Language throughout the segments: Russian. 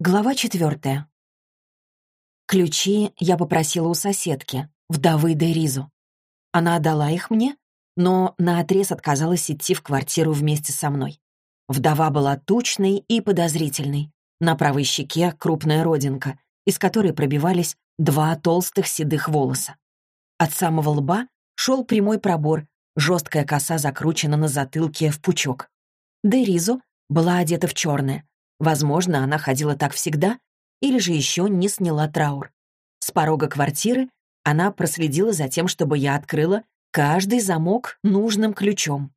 Глава четвертая. Ключи я попросила у соседки, вдовы Деризу. Она отдала их мне, но наотрез отказалась идти в квартиру вместе со мной. Вдова была тучной и подозрительной. На правой щеке крупная родинка, из которой пробивались два толстых седых волоса. От самого лба шел прямой пробор, жесткая коса закручена на затылке в пучок. Деризу была одета в черное, Возможно, она ходила так всегда, или же еще не сняла траур. С порога квартиры она проследила за тем, чтобы я открыла каждый замок нужным ключом.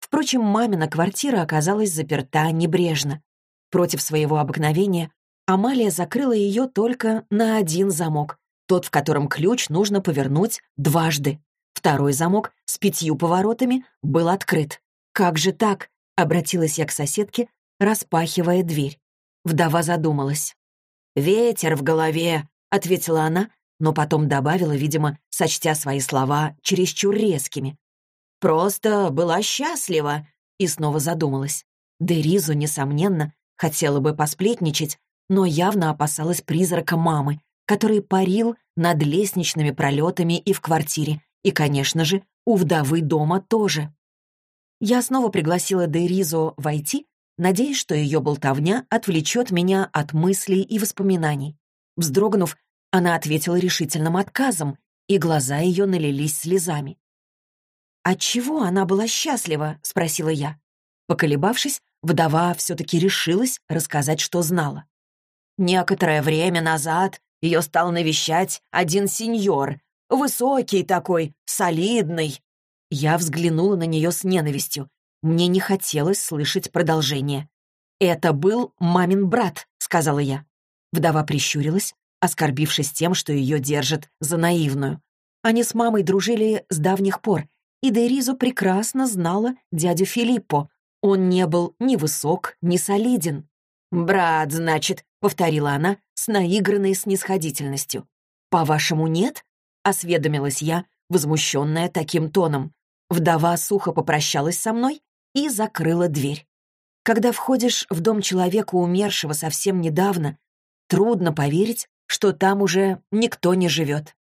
Впрочем, мамина квартира оказалась заперта небрежно. Против своего обыкновения Амалия закрыла ее только на один замок, тот, в котором ключ нужно повернуть дважды. Второй замок с пятью поворотами был открыт. «Как же так?» — обратилась я к соседке, распахивая дверь. Вдова задумалась. «Ветер в голове», — ответила она, но потом добавила, видимо, сочтя свои слова чересчур резкими. «Просто была счастлива», — и снова задумалась. Деризу, несомненно, хотела бы посплетничать, но явно опасалась призрака мамы, который парил над лестничными пролетами и в квартире, и, конечно же, у вдовы дома тоже. Я снова пригласила Деризу войти, надеясь, что ее болтовня отвлечет меня от мыслей и воспоминаний. Вздрогнув, она ответила решительным отказом, и глаза ее налились слезами. «Отчего она была счастлива?» — спросила я. Поколебавшись, вдова все-таки решилась рассказать, что знала. Некоторое время назад ее стал навещать один сеньор, высокий такой, солидный. Я взглянула на нее с ненавистью. Мне не хотелось слышать продолжение. «Это был мамин брат», — сказала я. Вдова прищурилась, оскорбившись тем, что ее держат за наивную. Они с мамой дружили с давних пор, и Деризо прекрасно знала дядю Филиппо. Он не был ни высок, ни солиден. «Брат, значит», — повторила она с наигранной снисходительностью. «По-вашему, нет?» — осведомилась я, возмущенная таким тоном. Вдова сухо попрощалась со мной и закрыла дверь. Когда входишь в дом человека, умершего совсем недавно, трудно поверить, что там уже никто не живет.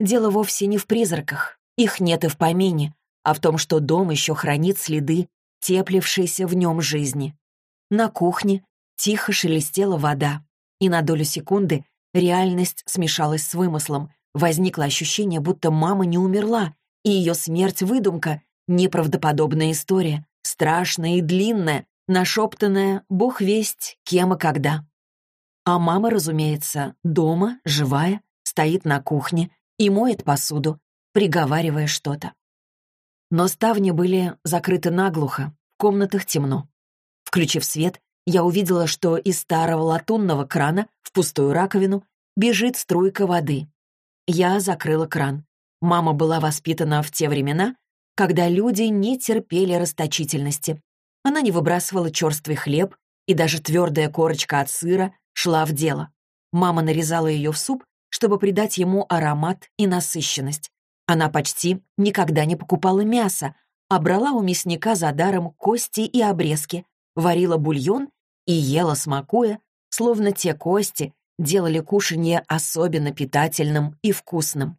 Дело вовсе не в призраках, их нет и в помине, а в том, что дом еще хранит следы теплившейся в нем жизни. На кухне тихо шелестела вода, и на долю секунды реальность смешалась с вымыслом. Возникло ощущение, будто мама не умерла, и ее смерть — выдумка, неправдоподобная история, страшная и длинная, нашептанная «Бог весть, кем и когда». А мама, разумеется, дома, живая, стоит на кухне и моет посуду, приговаривая что-то. Но ставни были закрыты наглухо, в комнатах темно. Включив свет, я увидела, что из старого латунного крана в пустую раковину бежит струйка воды. Я закрыла кран. Мама была воспитана в те времена, когда люди не терпели расточительности. Она не выбрасывала черствый хлеб, и даже твердая корочка от сыра шла в дело. Мама нарезала ее в суп, чтобы придать ему аромат и насыщенность. Она почти никогда не покупала мясо, а брала у мясника за даром кости и обрезки, варила бульон и ела, смакуя, словно те кости делали кушанье особенно питательным и вкусным.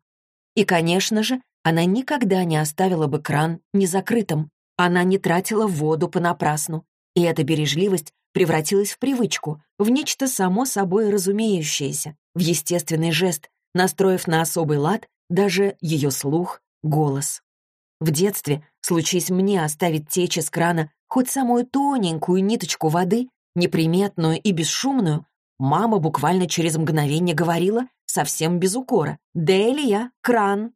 И, конечно же, она никогда не оставила бы кран незакрытым. Она не тратила воду понапрасну. И эта бережливость превратилась в привычку, в нечто само собой разумеющееся, в естественный жест, настроив на особый лад даже ее слух, голос. В детстве, случись мне оставить течь из крана хоть самую тоненькую ниточку воды, неприметную и бесшумную, мама буквально через мгновение говорила, совсем без укора, «Делия, кран!»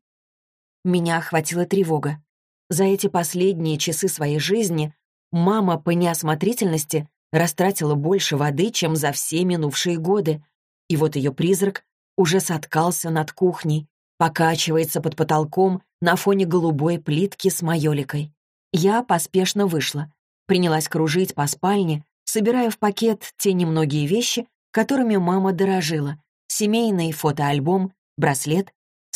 Меня охватила тревога. За эти последние часы своей жизни мама по неосмотрительности растратила больше воды, чем за все минувшие годы. И вот ее призрак уже соткался над кухней, покачивается под потолком на фоне голубой плитки с майоликой. Я поспешно вышла, принялась кружить по спальне, собирая в пакет те немногие вещи, которыми мама дорожила. Семейный фотоальбом, браслет,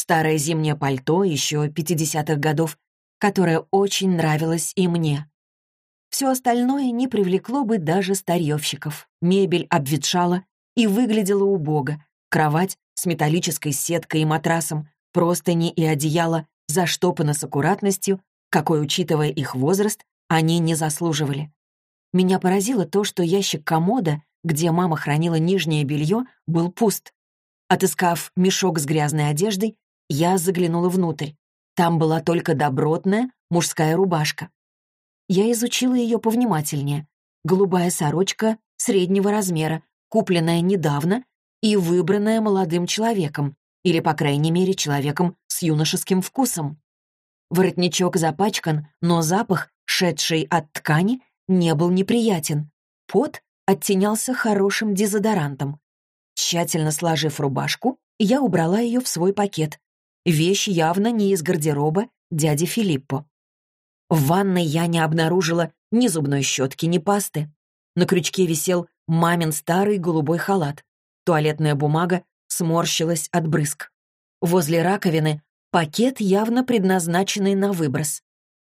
старое зимнее пальто еще 50-х годов, которое очень нравилось и мне. Все остальное не привлекло бы даже старьевщиков. Мебель обветшала, и выглядела убого. Кровать с металлической сеткой и матрасом, простыни и одеяло заштопаны с аккуратностью, какой, учитывая их возраст, они не заслуживали. Меня поразило то, что ящик комода, где мама хранила нижнее белье, был пуст. Отыскав мешок с грязной одеждой, я заглянула внутрь. Там была только добротная мужская рубашка. Я изучила ее повнимательнее. Голубая сорочка среднего размера, купленная недавно и выбранная молодым человеком, или, по крайней мере, человеком с юношеским вкусом. Воротничок запачкан, но запах, шедший от ткани, не был неприятен. Пот оттенялся хорошим дезодорантом. Тщательно сложив рубашку, я убрала ее в свой пакет. Вещь явно не из гардероба дяди Филиппо. В ванной я не обнаружила ни зубной щетки, ни пасты. На крючке висел мамин старый голубой халат. Туалетная бумага сморщилась от брызг. Возле раковины пакет, явно предназначенный на выброс.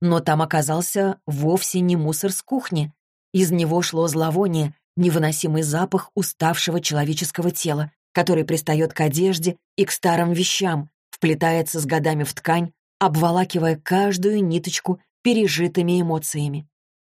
Но там оказался вовсе не мусор с кухни. Из него шло зловоние, невыносимый запах уставшего человеческого тела, который пристает к одежде и к старым вещам, вплетается с годами в ткань, обволакивая каждую ниточку пережитыми эмоциями.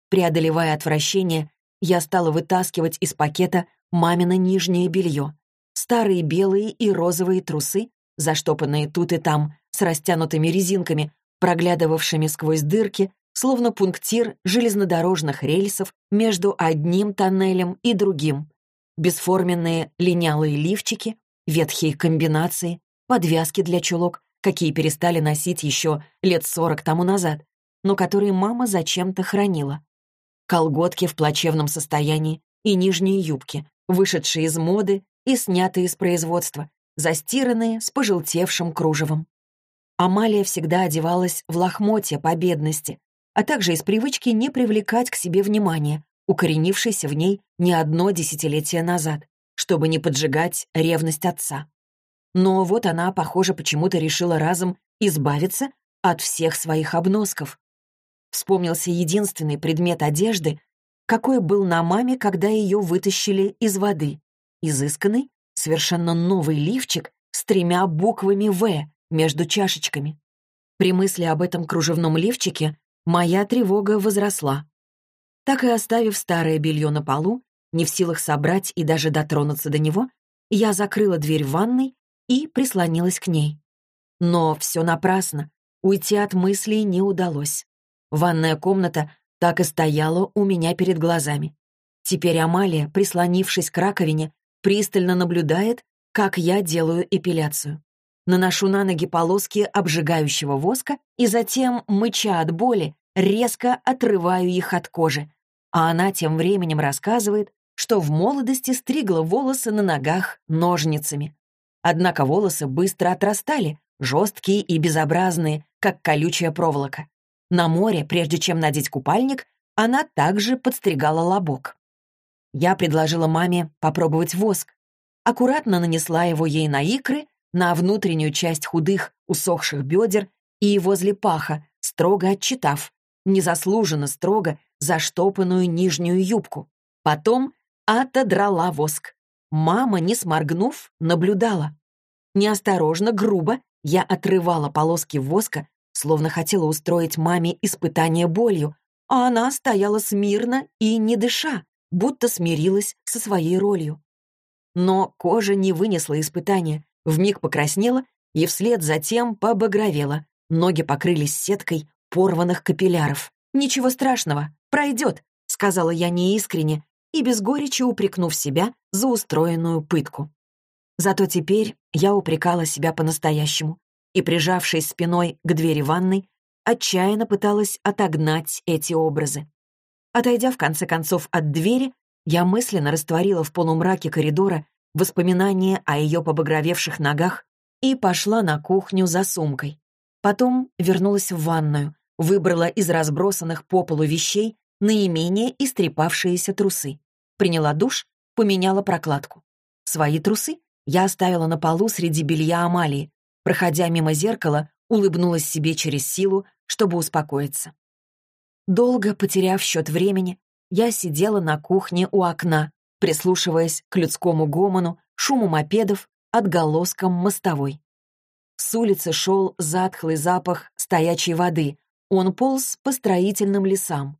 Преодолевая отвращение, я стала вытаскивать из пакета мамино нижнее белье. Старые белые и розовые трусы, заштопанные тут и там, с растянутыми резинками, проглядывавшими сквозь дырки, словно пунктир железнодорожных рельсов между одним тоннелем и другим. Бесформенные линялые лифчики, ветхие комбинации, подвязки для чулок, какие перестали носить еще лет сорок тому назад, но которые мама зачем-то хранила. Колготки в плачевном состоянии и нижние юбки, вышедшие из моды и снятые из производства, застиранные с пожелтевшим кружевом. Амалия всегда одевалась в лохмотья по бедности, а также из привычки не привлекать к себе внимания, укоренившейся в ней не одно десятилетие назад, чтобы не поджигать ревность отца. Но вот она, похоже, почему-то решила разом избавиться от всех своих обносков. Вспомнился единственный предмет одежды, какой был на маме, когда ее вытащили из воды. Изысканный, совершенно новый лифчик с тремя буквами «В» между чашечками. При мысли об этом кружевном лифчике моя тревога возросла. Так и оставив старое белье на полу, не в силах собрать и даже дотронуться до него, я закрыла дверь в ванной и прислонилась к ней. Но все напрасно, уйти от мыслей не удалось. Ванная комната так и стояла у меня перед глазами. Теперь Амалия, прислонившись к раковине, пристально наблюдает, как я делаю эпиляцию. Наношу на ноги полоски обжигающего воска и затем, мыча от боли, резко отрываю их от кожи. А она тем временем рассказывает, что в молодости стригла волосы на ногах ножницами. Однако волосы быстро отрастали, жесткие и безобразные, как колючая проволока. На море, прежде чем надеть купальник, она также подстригала лобок. Я предложила маме попробовать воск. Аккуратно нанесла его ей на икры, на внутреннюю часть худых, усохших бедер и возле паха, строго отчитав, незаслуженно строго заштопанную нижнюю юбку. Потом отодрала воск. Мама, не сморгнув, наблюдала. Неосторожно, грубо я отрывала полоски воска, словно хотела устроить маме испытание болью, а она стояла смирно и не дыша, будто смирилась со своей ролью. Но кожа не вынесла испытания, вмиг покраснела и вслед за тем побагровела, ноги покрылись сеткой порванных капилляров. «Ничего страшного, пройдет», — сказала я неискренне и без горечи упрекнув себя за устроенную пытку. Зато теперь я упрекала себя по-настоящему и, прижавшись спиной к двери ванной, отчаянно пыталась отогнать эти образы. Отойдя в конце концов от двери, я мысленно растворила в полумраке коридора воспоминания о ее побагровевших ногах и пошла на кухню за сумкой. Потом вернулась в ванную, выбрала из разбросанных по полу вещей наименее истрепавшиеся трусы. Приняла душ, поменяла прокладку. Свои трусы я оставила на полу среди белья Амалии. Проходя мимо зеркала, улыбнулась себе через силу, чтобы успокоиться. Долго потеряв счет времени, я сидела на кухне у окна, прислушиваясь к людскому гомону, шуму мопедов, отголоскам мостовой. С улицы шел затхлый запах стоячей воды. Он полз по строительным лесам.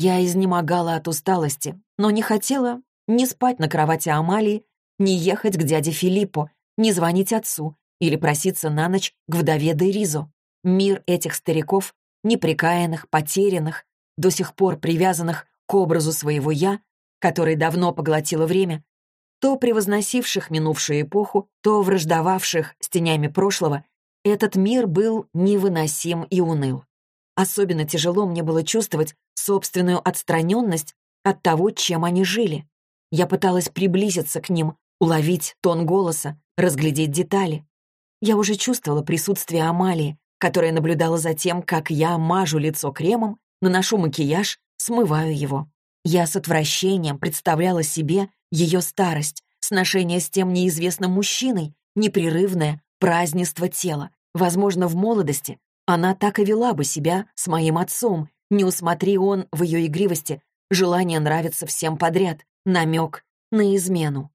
Я изнемогала от усталости, но не хотела ни спать на кровати Амалии, ни ехать к дяде Филиппу, ни звонить отцу или проситься на ночь к вдове Деризу. Мир этих стариков, неприкаянных, потерянных, до сих пор привязанных к образу своего «я», который давно поглотило время, то превозносивших минувшую эпоху, то враждовавших с тенями прошлого, этот мир был невыносим и уныл. Особенно тяжело мне было чувствовать собственную отстраненность от того, чем они жили. Я пыталась приблизиться к ним, уловить тон голоса, разглядеть детали. Я уже чувствовала присутствие Амалии, которая наблюдала за тем, как я мажу лицо кремом, наношу макияж, смываю его. Я с отвращением представляла себе ее старость, сношение с тем неизвестным мужчиной, непрерывное празднество тела. Возможно, в молодости она так и вела бы себя с моим отцом, не усмотри он в ее игривости желание нравиться всем подряд, намек на измену.